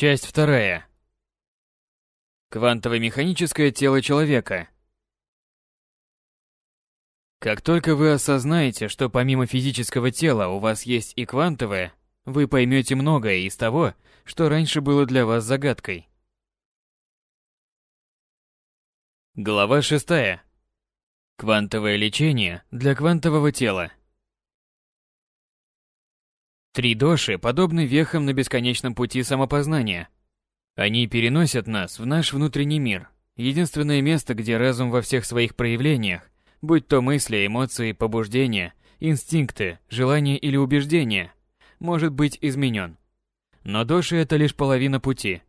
Часть вторая. Квантово-механическое тело человека. Как только вы осознаете, что помимо физического тела у вас есть и квантовое, вы поймете многое из того, что раньше было для вас загадкой. Глава 6. Квантовое лечение для квантового тела. Три доши подобны вехам на бесконечном пути самопознания. Они переносят нас в наш внутренний мир, единственное место, где разум во всех своих проявлениях, будь то мысли, эмоции, побуждения, инстинкты, желания или убеждения, может быть изменен. Но доши – это лишь половина пути.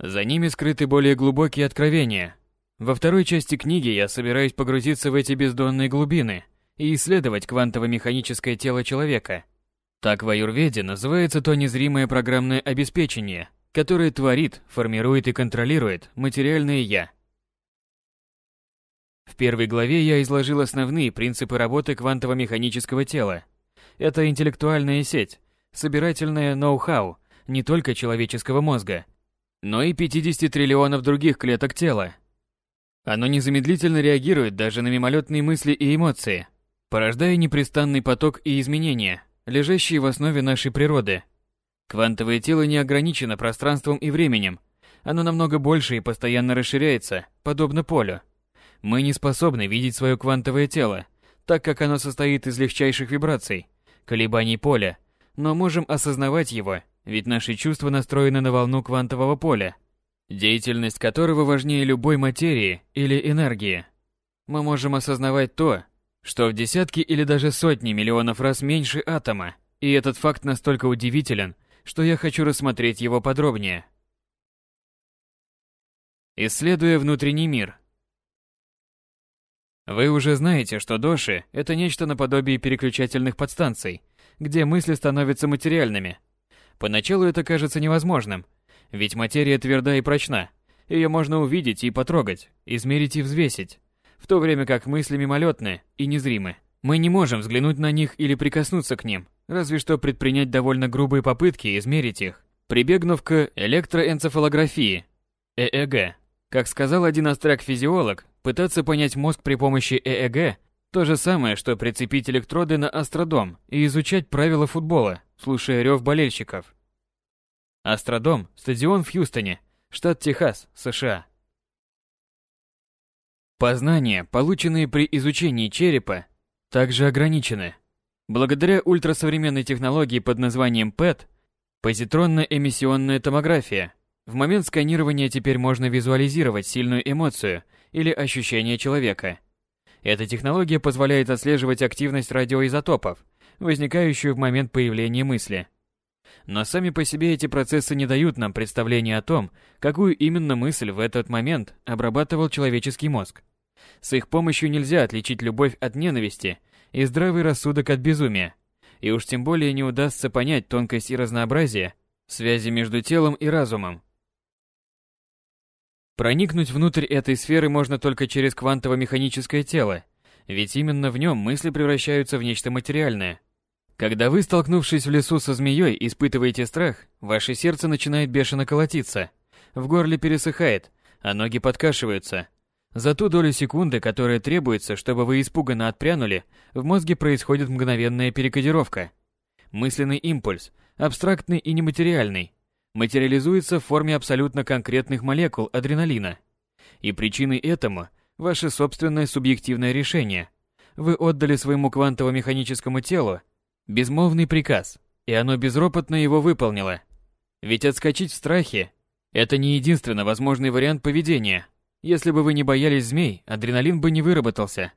За ними скрыты более глубокие откровения. Во второй части книги я собираюсь погрузиться в эти бездонные глубины и исследовать квантово-механическое тело человека – так в аюрведе называется то незримое программное обеспечение, которое творит, формирует и контролирует материальное «я». В первой главе я изложил основные принципы работы квантово-механического тела. Это интеллектуальная сеть, собирательное ноу-хау не только человеческого мозга, но и 50 триллионов других клеток тела. Оно незамедлительно реагирует даже на мимолетные мысли и эмоции, порождая непрестанный поток и изменения, лежащие в основе нашей природы. Квантовое тело не ограничено пространством и временем. Оно намного больше и постоянно расширяется, подобно полю. Мы не способны видеть свое квантовое тело, так как оно состоит из легчайших вибраций, колебаний поля, но можем осознавать его, ведь наши чувства настроены на волну квантового поля, деятельность которого важнее любой материи или энергии. Мы можем осознавать то, что в десятки или даже сотни миллионов раз меньше атома, и этот факт настолько удивителен, что я хочу рассмотреть его подробнее. Исследуя внутренний мир. Вы уже знаете, что доши – это нечто наподобие переключательных подстанций, где мысли становятся материальными. Поначалу это кажется невозможным, ведь материя тверда и прочна, ее можно увидеть и потрогать, измерить и взвесить в то время как мысли мимолетны и незримы. Мы не можем взглянуть на них или прикоснуться к ним, разве что предпринять довольно грубые попытки измерить их, прибегнув к электроэнцефалографии, ЭЭГ. Как сказал один астрак-физиолог, пытаться понять мозг при помощи ЭЭГ – то же самое, что прицепить электроды на астродом и изучать правила футбола, слушая рев болельщиков. Астродом – стадион в Хьюстоне, штат Техас, США. Познания, полученные при изучении черепа, также ограничены. Благодаря ультрасовременной технологии под названием ПЭТ, позитронно-эмиссионная томография, в момент сканирования теперь можно визуализировать сильную эмоцию или ощущение человека. Эта технология позволяет отслеживать активность радиоизотопов, возникающую в момент появления мысли. Но сами по себе эти процессы не дают нам представления о том, какую именно мысль в этот момент обрабатывал человеческий мозг. С их помощью нельзя отличить любовь от ненависти и здравый рассудок от безумия. И уж тем более не удастся понять тонкость и разнообразие связи между телом и разумом. Проникнуть внутрь этой сферы можно только через квантово-механическое тело, ведь именно в нем мысли превращаются в нечто материальное. Когда вы, столкнувшись в лесу со змеей, испытываете страх, ваше сердце начинает бешено колотиться, в горле пересыхает, а ноги подкашиваются, за ту долю секунды, которая требуется, чтобы вы испуганно отпрянули, в мозге происходит мгновенная перекодировка. Мысленный импульс, абстрактный и нематериальный, материализуется в форме абсолютно конкретных молекул адреналина. И причиной этому – ваше собственное субъективное решение. Вы отдали своему квантово-механическому телу безмолвный приказ, и оно безропотно его выполнило. Ведь отскочить в страхе – это не единственно возможный вариант поведения – если бы вы не боялись змей, адреналин бы не выработался.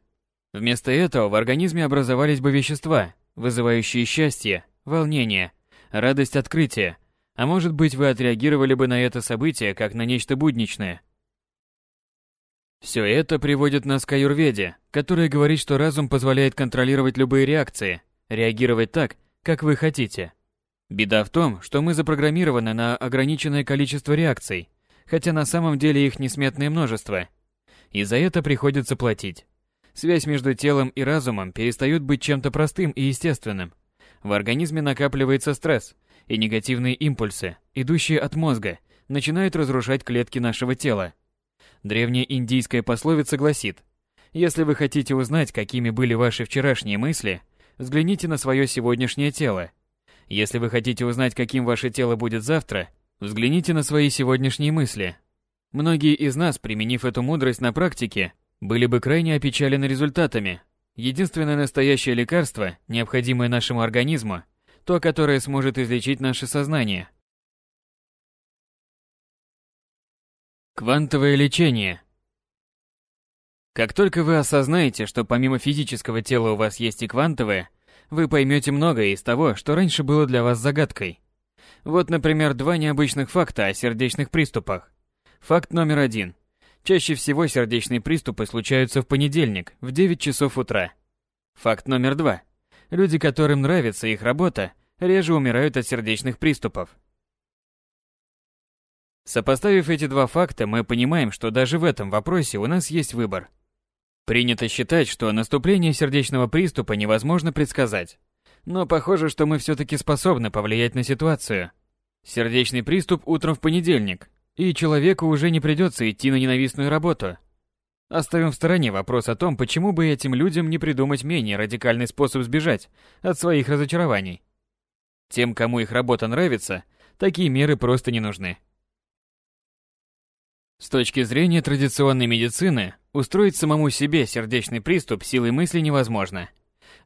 Вместо этого в организме образовались бы вещества, вызывающие счастье, волнение, радость открытия, а может быть вы отреагировали бы на это событие как на нечто будничное. Все это приводит нас к аюрведе, которая говорит, что разум позволяет контролировать любые реакции, реагировать так, как вы хотите. Беда в том, что мы запрограммированы на ограниченное количество реакций, хотя на самом деле их несметное множество. И за это приходится платить. Связь между телом и разумом перестает быть чем-то простым и естественным. В организме накапливается стресс и негативные импульсы, идущие от мозга, начинают разрушать клетки нашего тела. Древняя индийская пословица гласит, если вы хотите узнать, какими были ваши вчерашние мысли, взгляните на свое сегодняшнее тело. Если вы хотите узнать, каким ваше тело будет завтра, взгляните на свои сегодняшние мысли. Многие из нас, применив эту мудрость на практике, были бы крайне опечалены результатами. Единственное настоящее лекарство, необходимое нашему организму, то, которое сможет излечить наше сознание. Квантовое лечение. Как только вы осознаете, что помимо физического тела у вас есть и квантовое, вы поймете многое из того, что раньше было для вас загадкой. Вот, например, два необычных факта о сердечных приступах. Факт номер один. Чаще всего сердечные приступы случаются в понедельник в 9 часов утра. Факт номер два. Люди, которым нравится их работа, реже умирают от сердечных приступов. Сопоставив эти два факта, мы понимаем, что даже в этом вопросе у нас есть выбор. Принято считать, что наступление сердечного приступа невозможно предсказать. Но похоже, что мы все-таки способны повлиять на ситуацию. Сердечный приступ утром в понедельник, и человеку уже не придется идти на ненавистную работу. Оставим в стороне вопрос о том, почему бы этим людям не придумать менее радикальный способ сбежать от своих разочарований. Тем, кому их работа нравится, такие меры просто не нужны. С точки зрения традиционной медицины, устроить самому себе сердечный приступ силой мысли невозможно.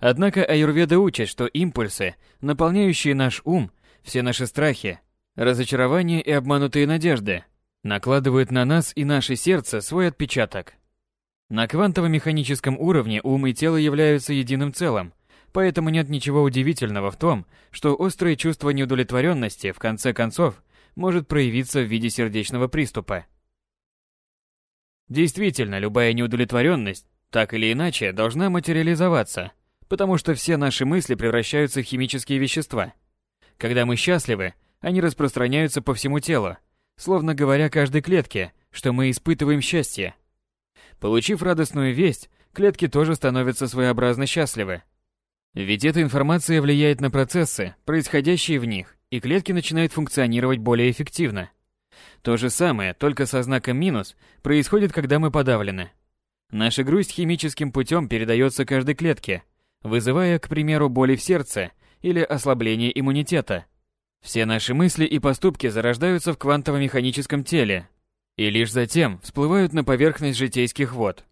Однако аюрведа учит, что импульсы, наполняющие наш ум, все наши страхи, разочарования и обманутые надежды, накладывают на нас и наше сердце свой отпечаток. На квантово-механическом уровне ум и тело являются единым целым, поэтому нет ничего удивительного в том, что острое чувство неудовлетворенности в конце концов может проявиться в виде сердечного приступа. Действительно, любая неудовлетворенность, так или иначе, должна материализоваться, потому что все наши мысли превращаются в химические вещества. Когда мы счастливы, они распространяются по всему телу, словно говоря каждой клетке, что мы испытываем счастье. Получив радостную весть, клетки тоже становятся своеобразно счастливы. Ведь эта информация влияет на процессы, происходящие в них, и клетки начинают функционировать более эффективно. То же самое, только со знаком минус, происходит, когда мы подавлены. Наша грусть химическим путем передается каждой клетке, вызывая, к примеру, боли в сердце или ослабление иммунитета. Все наши мысли и поступки зарождаются в квантово-механическом теле и лишь затем всплывают на поверхность житейских вод.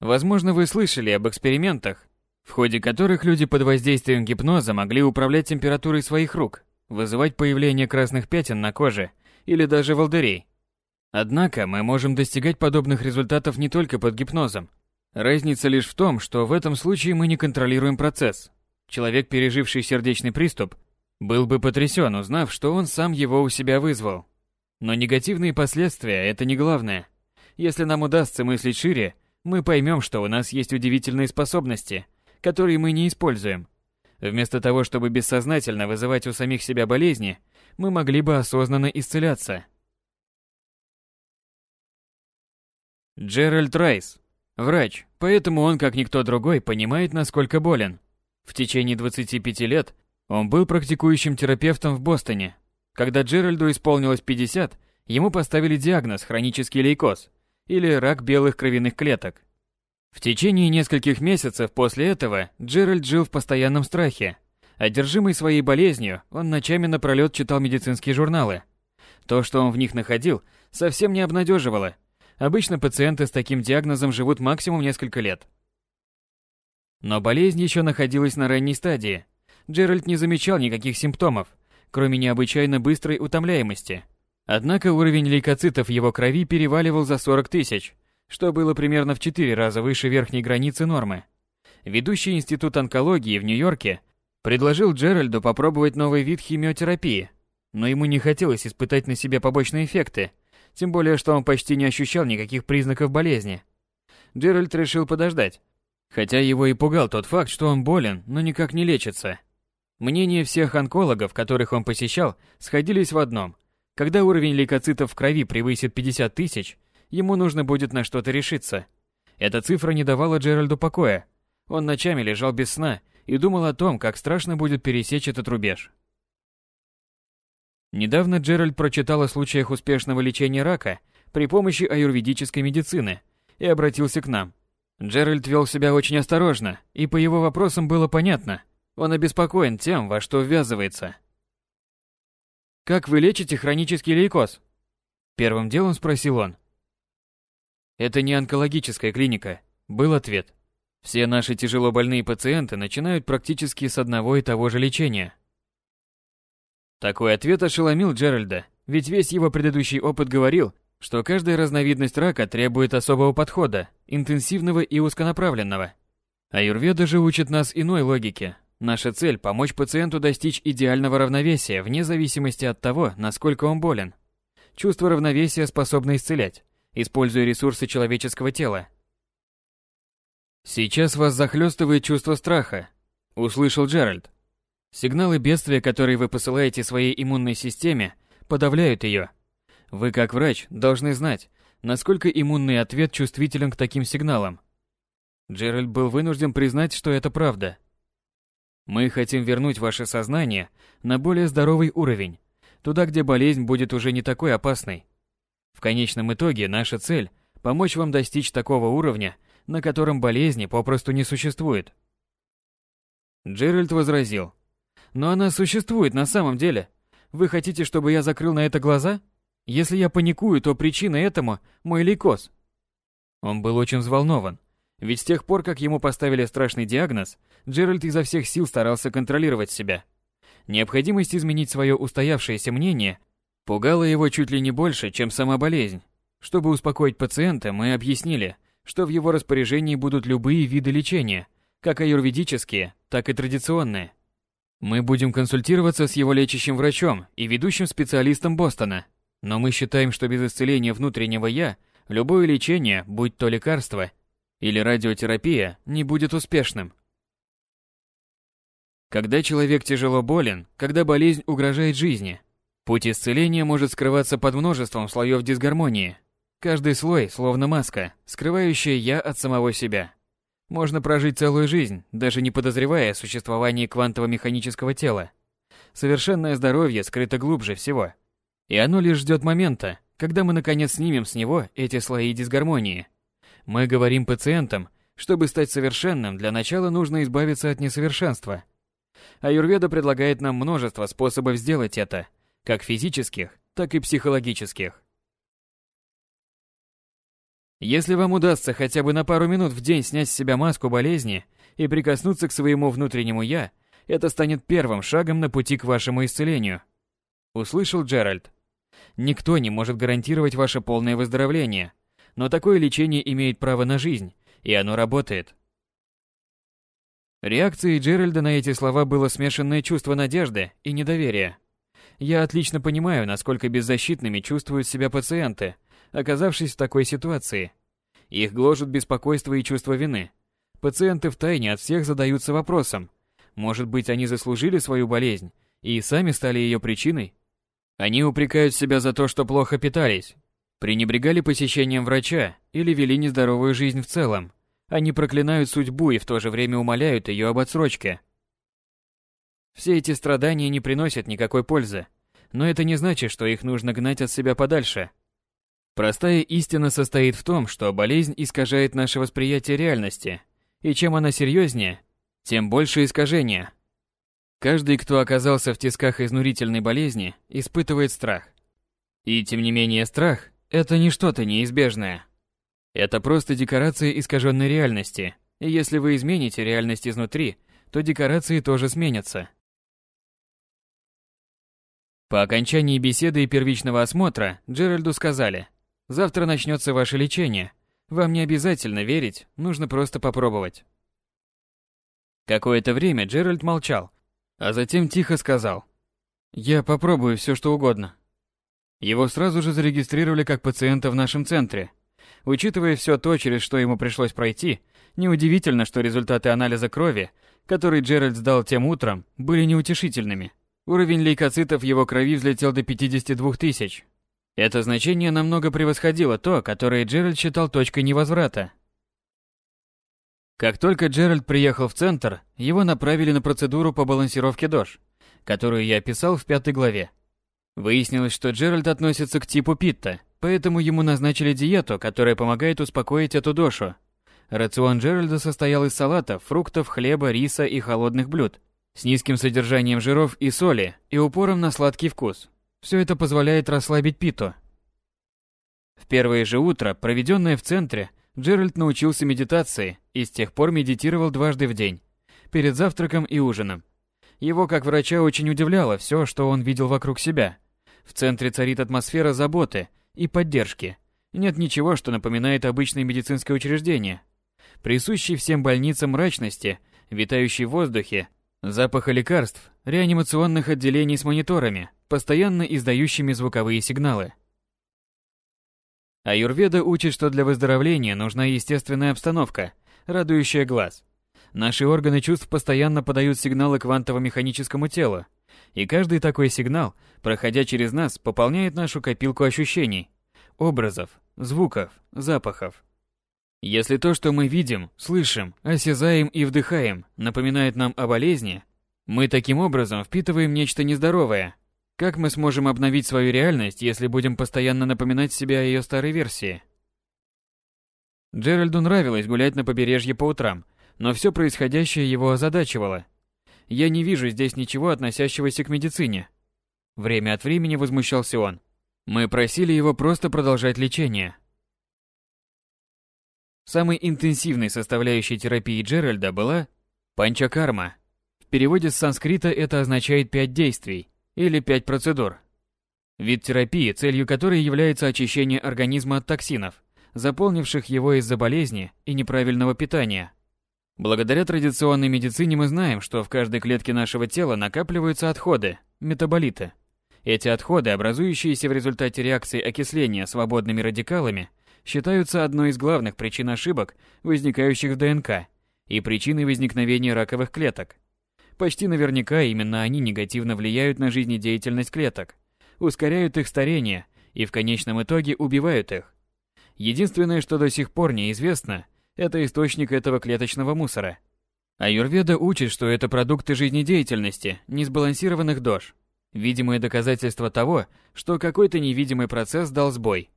Возможно, вы слышали об экспериментах, в ходе которых люди под воздействием гипноза могли управлять температурой своих рук вызывать появление красных пятен на коже или даже волдырей. Однако мы можем достигать подобных результатов не только под гипнозом. Разница лишь в том, что в этом случае мы не контролируем процесс. Человек, переживший сердечный приступ, был бы потрясен, узнав, что он сам его у себя вызвал. Но негативные последствия – это не главное. Если нам удастся мыслить шире, мы поймем, что у нас есть удивительные способности, которые мы не используем, Вместо того, чтобы бессознательно вызывать у самих себя болезни, мы могли бы осознанно исцеляться. Джеральд Райс. Врач, поэтому он, как никто другой, понимает, насколько болен. В течение 25 лет он был практикующим терапевтом в Бостоне. Когда Джеральду исполнилось 50, ему поставили диагноз хронический лейкоз или рак белых кровяных клеток. В течение нескольких месяцев после этого Джеральд жил в постоянном страхе. Одержимый своей болезнью, он ночами напролет читал медицинские журналы. То, что он в них находил, совсем не обнадеживало. Обычно пациенты с таким диагнозом живут максимум несколько лет. Но болезнь еще находилась на ранней стадии. Джеральд не замечал никаких симптомов, кроме необычайно быстрой утомляемости. Однако уровень лейкоцитов в его крови переваливал за 40 тысяч, что было примерно в 4 раза выше верхней границы нормы. Ведущий институт онкологии в Нью-Йорке предложил Джеральду попробовать новый вид химиотерапии, но ему не хотелось испытать на себе побочные эффекты, тем более что он почти не ощущал никаких признаков болезни. Джеральд решил подождать, хотя его и пугал тот факт, что он болен, но никак не лечится. Мнения всех онкологов, которых он посещал, сходились в одном. Когда уровень лейкоцитов в крови превысит 50 тысяч, Ему нужно будет на что-то решиться. Эта цифра не давала Джеральду покоя. Он ночами лежал без сна и думал о том, как страшно будет пересечь этот рубеж. Недавно Джеральд прочитал о случаях успешного лечения рака при помощи аюрведической медицины и обратился к нам. Джеральд вел себя очень осторожно, и по его вопросам было понятно, он обеспокоен тем, во что ввязывается. «Как вы лечите хронический лейкоз?» Первым делом спросил он. «Это не онкологическая клиника», — был ответ. «Все наши тяжело больные пациенты начинают практически с одного и того же лечения». Такой ответ ошеломил Джеральда, ведь весь его предыдущий опыт говорил, что каждая разновидность рака требует особого подхода, интенсивного и узконаправленного. Аюрведа же учит нас иной логике. Наша цель – помочь пациенту достичь идеального равновесия вне зависимости от того, насколько он болен. Чувство равновесия способно исцелять, используя ресурсы человеческого тела. «Сейчас вас захлестывает чувство страха», – услышал Джеральд. Сигналы бедствия, которые вы посылаете своей иммунной системе, подавляют ее. Вы, как врач, должны знать, насколько иммунный ответ чувствителен к таким сигналам. Джеральд был вынужден признать, что это правда. Мы хотим вернуть ваше сознание на более здоровый уровень, туда, где болезнь будет уже не такой опасной. В конечном итоге наша цель – помочь вам достичь такого уровня, на котором болезни попросту не существует. Джеральд возразил – но она существует на самом деле. Вы хотите, чтобы я закрыл на это глаза? Если я паникую, то причина этому – мой лейкоз. Он был очень взволнован. Ведь с тех пор, как ему поставили страшный диагноз, Джеральд изо всех сил старался контролировать себя. Необходимость изменить свое устоявшееся мнение пугала его чуть ли не больше, чем сама болезнь. Чтобы успокоить пациента, мы объяснили, что в его распоряжении будут любые виды лечения, как аюрведические, так и традиционные. Мы будем консультироваться с его лечащим врачом и ведущим специалистом Бостона. Но мы считаем, что без исцеления внутреннего «я» любое лечение, будь то лекарство или радиотерапия, не будет успешным. Когда человек тяжело болен, когда болезнь угрожает жизни, путь исцеления может скрываться под множеством слоев дисгармонии. Каждый слой словно маска, скрывающая «я» от самого себя. Можно прожить целую жизнь, даже не подозревая о существовании квантово-механического тела. Совершенное здоровье скрыто глубже всего. И оно лишь ждет момента, когда мы наконец снимем с него эти слои дисгармонии. Мы говорим пациентам, чтобы стать совершенным, для начала нужно избавиться от несовершенства. Аюрведа предлагает нам множество способов сделать это, как физических, так и психологических. Если вам удастся хотя бы на пару минут в день снять с себя маску болезни и прикоснуться к своему внутреннему «я», это станет первым шагом на пути к вашему исцелению. Услышал Джеральд. Никто не может гарантировать ваше полное выздоровление, но такое лечение имеет право на жизнь, и оно работает. Реакцией Джеральда на эти слова было смешанное чувство надежды и недоверия. Я отлично понимаю, насколько беззащитными чувствуют себя пациенты, оказавшись в такой ситуации. Их гложет беспокойство и чувство вины. Пациенты втайне от всех задаются вопросом, может быть, они заслужили свою болезнь и сами стали ее причиной? Они упрекают себя за то, что плохо питались, пренебрегали посещением врача или вели нездоровую жизнь в целом. Они проклинают судьбу и в то же время умоляют ее об отсрочке. Все эти страдания не приносят никакой пользы, но это не значит, что их нужно гнать от себя подальше – Простая истина состоит в том, что болезнь искажает наше восприятие реальности, и чем она серьезнее, тем больше искажения. Каждый, кто оказался в тисках изнурительной болезни, испытывает страх. И тем не менее страх – это не что-то неизбежное. Это просто декорация искаженной реальности, и если вы измените реальность изнутри, то декорации тоже сменятся. По окончании беседы и первичного осмотра Джеральду сказали, Завтра начнется ваше лечение. Вам не обязательно верить, нужно просто попробовать. Какое-то время Джеральд молчал, а затем тихо сказал. «Я попробую все, что угодно». Его сразу же зарегистрировали как пациента в нашем центре. Учитывая все то, через что ему пришлось пройти, неудивительно, что результаты анализа крови, который Джеральд сдал тем утром, были неутешительными. Уровень лейкоцитов в его крови взлетел до 52 тысяч, это значение намного превосходило то, которое Джеральд считал точкой невозврата. Как только Джеральд приехал в центр, его направили на процедуру по балансировке ДОЖ, которую я описал в пятой главе. Выяснилось, что Джеральд относится к типу питта, поэтому ему назначили диету, которая помогает успокоить эту дошу. Рацион Джеральда состоял из салатов, фруктов, хлеба, риса и холодных блюд, с низким содержанием жиров и соли и упором на сладкий вкус. Все это позволяет расслабить питу. В первое же утро, проведенное в центре, Джеральд научился медитации и с тех пор медитировал дважды в день, перед завтраком и ужином. Его, как врача, очень удивляло все, что он видел вокруг себя. В центре царит атмосфера заботы и поддержки. Нет ничего, что напоминает обычное медицинское учреждение. Присущий всем больницам мрачности, витающий в воздухе, запаха лекарств, реанимационных отделений с мониторами, постоянно издающими звуковые сигналы. Аюрведа учит, что для выздоровления нужна естественная обстановка, радующая глаз. Наши органы чувств постоянно подают сигналы квантово-механическому телу, и каждый такой сигнал, проходя через нас, пополняет нашу копилку ощущений, образов, звуков, запахов. Если то, что мы видим, слышим, осязаем и вдыхаем, напоминает нам о болезни, мы таким образом впитываем нечто нездоровое. Как мы сможем обновить свою реальность, если будем постоянно напоминать себе о ее старой версии? Джеральду нравилось гулять на побережье по утрам, но все происходящее его озадачивало. Я не вижу здесь ничего относящегося к медицине. Время от времени возмущался он. Мы просили его просто продолжать лечение. Самой интенсивной составляющей терапии Джеральда была панчакарма. В переводе с санскрита это означает «пять действий» или «пять процедур». Вид терапии, целью которой является очищение организма от токсинов, заполнивших его из-за болезни и неправильного питания – Благодаря традиционной медицине мы знаем, что в каждой клетке нашего тела накапливаются отходы, метаболиты. Эти отходы, образующиеся в результате реакции окисления свободными радикалами, считаются одной из главных причин ошибок, возникающих в ДНК, и причиной возникновения раковых клеток. Почти наверняка именно они негативно влияют на жизнедеятельность клеток, ускоряют их старение и в конечном итоге убивают их. Единственное, что до сих пор неизвестно, это источник этого клеточного мусора. Аюрведа учит, что это продукты жизнедеятельности, несбалансированных дож. Видимое доказательство того, что какой-то невидимый процесс дал сбой.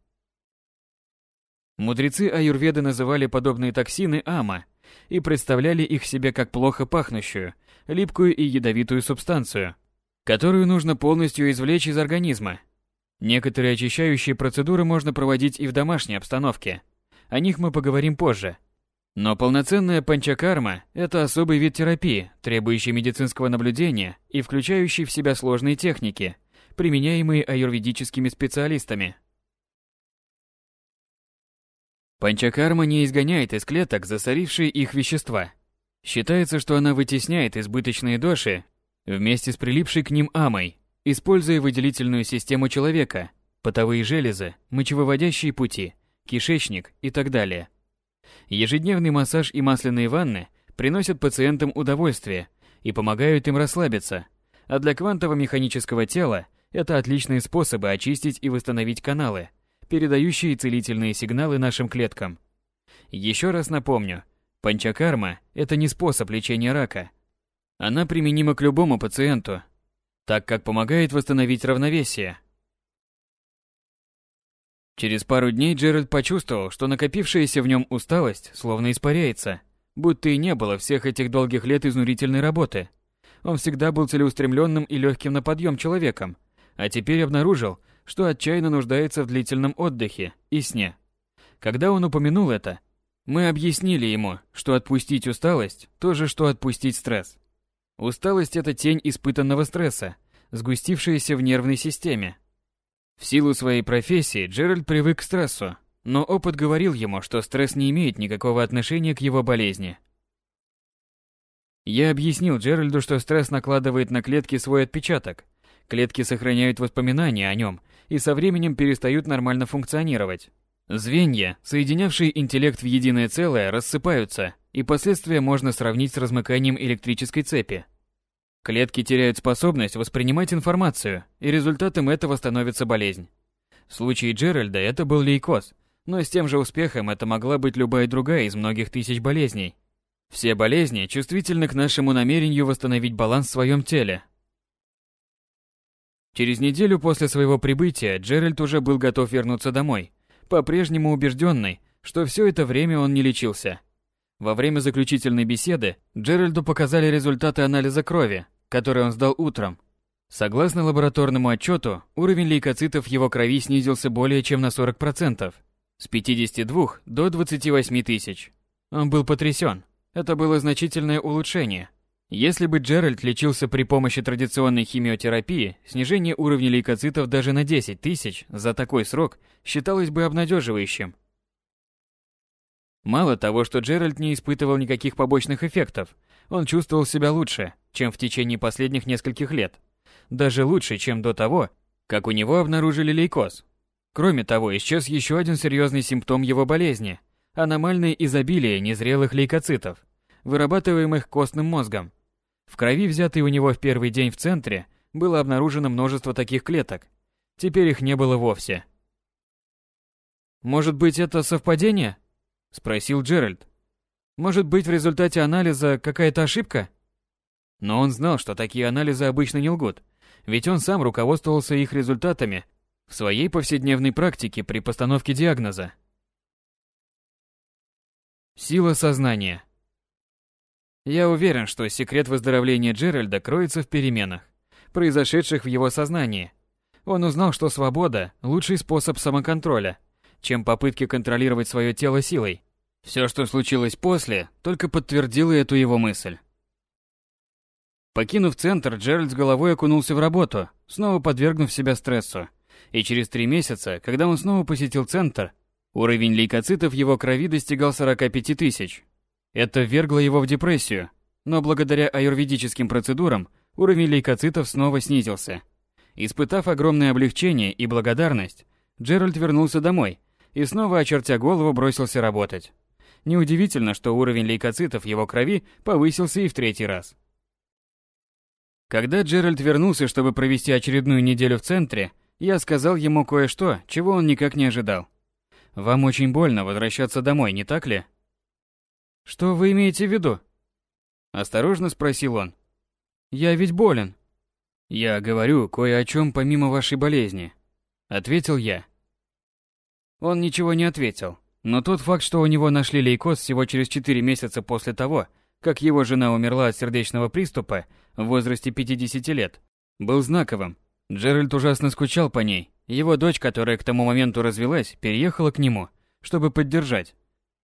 Мудрецы аюрведы называли подобные токсины ама и представляли их себе как плохо пахнущую, липкую и ядовитую субстанцию, которую нужно полностью извлечь из организма. Некоторые очищающие процедуры можно проводить и в домашней обстановке. О них мы поговорим позже. Но полноценная панчакарма – это особый вид терапии, требующий медицинского наблюдения и включающий в себя сложные техники, применяемые аюрведическими специалистами. Панчакарма не изгоняет из клеток засорившие их вещества. Считается, что она вытесняет избыточные доши вместе с прилипшей к ним амой, используя выделительную систему человека, потовые железы, мочевыводящие пути, кишечник и так далее – Ежедневный массаж и масляные ванны приносят пациентам удовольствие и помогают им расслабиться, а для квантово-механического тела это отличные способы очистить и восстановить каналы, передающие целительные сигналы нашим клеткам. Еще раз напомню, панчакарма – это не способ лечения рака. Она применима к любому пациенту, так как помогает восстановить равновесие, Через пару дней Джеральд почувствовал, что накопившаяся в нем усталость словно испаряется, будто и не было всех этих долгих лет изнурительной работы. Он всегда был целеустремленным и легким на подъем человеком, а теперь обнаружил, что отчаянно нуждается в длительном отдыхе и сне. Когда он упомянул это, мы объяснили ему, что отпустить усталость – то же, что отпустить стресс. Усталость – это тень испытанного стресса, сгустившаяся в нервной системе, в силу своей профессии Джеральд привык к стрессу, но опыт говорил ему, что стресс не имеет никакого отношения к его болезни. Я объяснил Джеральду, что стресс накладывает на клетки свой отпечаток. Клетки сохраняют воспоминания о нем и со временем перестают нормально функционировать. Звенья, соединявшие интеллект в единое целое, рассыпаются, и последствия можно сравнить с размыканием электрической цепи. Клетки теряют способность воспринимать информацию, и результатом этого становится болезнь. В случае Джеральда это был лейкоз, но с тем же успехом это могла быть любая другая из многих тысяч болезней. Все болезни чувствительны к нашему намерению восстановить баланс в своем теле. Через неделю после своего прибытия Джеральд уже был готов вернуться домой, по-прежнему убежденный, что все это время он не лечился. Во время заключительной беседы Джеральду показали результаты анализа крови, который он сдал утром. Согласно лабораторному отчету, уровень лейкоцитов в его крови снизился более чем на 40%, с 52 до 28 тысяч. Он был потрясен. Это было значительное улучшение. Если бы Джеральд лечился при помощи традиционной химиотерапии, снижение уровня лейкоцитов даже на 10 тысяч за такой срок считалось бы обнадеживающим. Мало того, что Джеральд не испытывал никаких побочных эффектов, он чувствовал себя лучше, чем в течение последних нескольких лет. Даже лучше, чем до того, как у него обнаружили лейкоз. Кроме того, исчез еще один серьезный симптом его болезни – аномальное изобилие незрелых лейкоцитов, вырабатываемых костным мозгом. В крови, взятой у него в первый день в центре, было обнаружено множество таких клеток. Теперь их не было вовсе. «Может быть, это совпадение?» Спросил Джеральд. Может быть, в результате анализа какая-то ошибка? Но он знал, что такие анализы обычно не лгут, ведь он сам руководствовался их результатами в своей повседневной практике при постановке диагноза. Сила сознания. Я уверен, что секрет выздоровления Джеральда кроется в переменах, произошедших в его сознании. Он узнал, что свобода – лучший способ самоконтроля, чем попытки контролировать свое тело силой. Все, что случилось после, только подтвердило эту его мысль. Покинув центр, Джеральд с головой окунулся в работу, снова подвергнув себя стрессу. И через три месяца, когда он снова посетил центр, уровень лейкоцитов в его крови достигал 45 тысяч. Это ввергло его в депрессию, но благодаря аюрведическим процедурам уровень лейкоцитов снова снизился. Испытав огромное облегчение и благодарность, Джеральд вернулся домой и снова, очертя голову, бросился работать. Неудивительно, что уровень лейкоцитов его крови повысился и в третий раз. Когда Джеральд вернулся, чтобы провести очередную неделю в центре, я сказал ему кое-что, чего он никак не ожидал. «Вам очень больно возвращаться домой, не так ли?» «Что вы имеете в виду?» Осторожно спросил он. «Я ведь болен». «Я говорю кое о чем помимо вашей болезни», — ответил я. Он ничего не ответил, но тот факт, что у него нашли лейкоз всего через 4 месяца после того, как его жена умерла от сердечного приступа в возрасте 50 лет, был знаковым. Джеральд ужасно скучал по ней. Его дочь, которая к тому моменту развелась, переехала к нему, чтобы поддержать.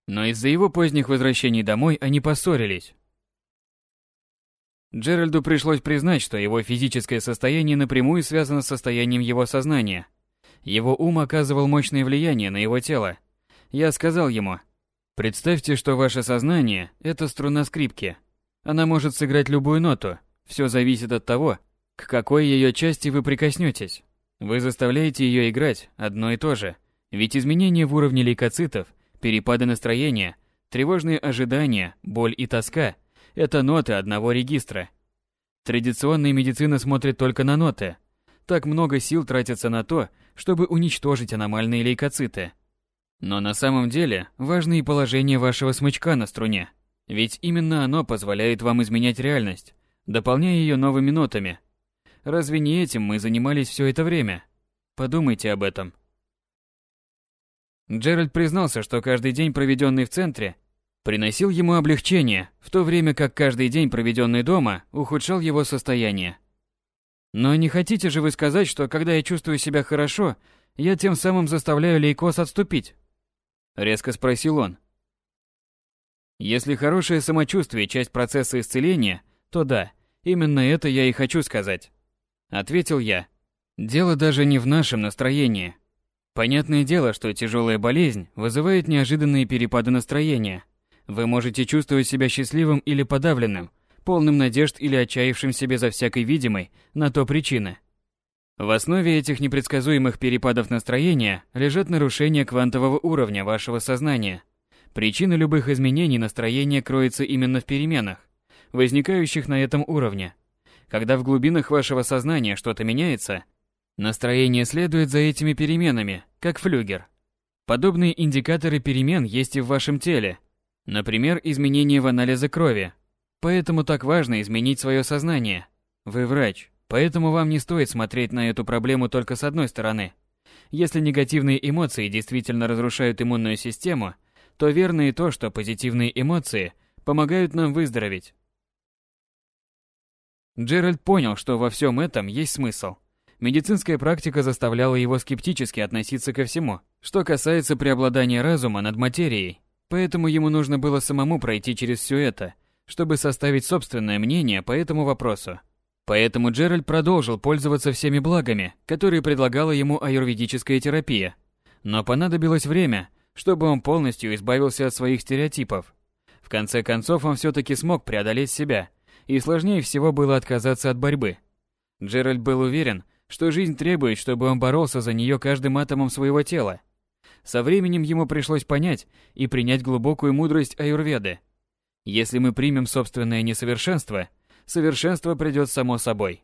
Но из-за его поздних возвращений домой они поссорились. Джеральду пришлось признать, что его физическое состояние напрямую связано с состоянием его сознания. Его ум оказывал мощное влияние на его тело, я сказал ему, «Представьте, что ваше сознание – это струна скрипки. Она может сыграть любую ноту, все зависит от того, к какой ее части вы прикоснетесь. Вы заставляете ее играть одно и то же, ведь изменения в уровне лейкоцитов, перепады настроения, тревожные ожидания, боль и тоска – это ноты одного регистра. Традиционная медицина смотрит только на ноты. Так много сил тратится на то, чтобы уничтожить аномальные лейкоциты – но на самом деле важно и положение вашего смычка на струне. Ведь именно оно позволяет вам изменять реальность, дополняя ее новыми нотами. Разве не этим мы занимались все это время? Подумайте об этом. Джеральд признался, что каждый день, проведенный в центре, приносил ему облегчение, в то время как каждый день, проведенный дома, ухудшал его состояние. Но не хотите же вы сказать, что когда я чувствую себя хорошо, я тем самым заставляю лейкоз отступить? Резко спросил он. Если хорошее самочувствие – часть процесса исцеления, то да, именно это я и хочу сказать. Ответил я. Дело даже не в нашем настроении. Понятное дело, что тяжелая болезнь вызывает неожиданные перепады настроения. Вы можете чувствовать себя счастливым или подавленным, полным надежд или отчаявшим себе за всякой видимой на то причины – в основе этих непредсказуемых перепадов настроения лежат нарушения квантового уровня вашего сознания. Причина любых изменений настроения кроется именно в переменах, возникающих на этом уровне. Когда в глубинах вашего сознания что-то меняется, настроение следует за этими переменами, как флюгер. Подобные индикаторы перемен есть и в вашем теле. Например, изменения в анализе крови. Поэтому так важно изменить свое сознание. Вы врач, Поэтому вам не стоит смотреть на эту проблему только с одной стороны. Если негативные эмоции действительно разрушают иммунную систему, то верно и то, что позитивные эмоции помогают нам выздороветь. Джеральд понял, что во всем этом есть смысл. Медицинская практика заставляла его скептически относиться ко всему, что касается преобладания разума над материей. Поэтому ему нужно было самому пройти через все это, чтобы составить собственное мнение по этому вопросу. Поэтому Джеральд продолжил пользоваться всеми благами, которые предлагала ему аюрведическая терапия. Но понадобилось время, чтобы он полностью избавился от своих стереотипов. В конце концов он все-таки смог преодолеть себя, и сложнее всего было отказаться от борьбы. Джеральд был уверен, что жизнь требует, чтобы он боролся за нее каждым атомом своего тела. Со временем ему пришлось понять и принять глубокую мудрость аюрведы. Если мы примем собственное несовершенство – совершенство придет само собой.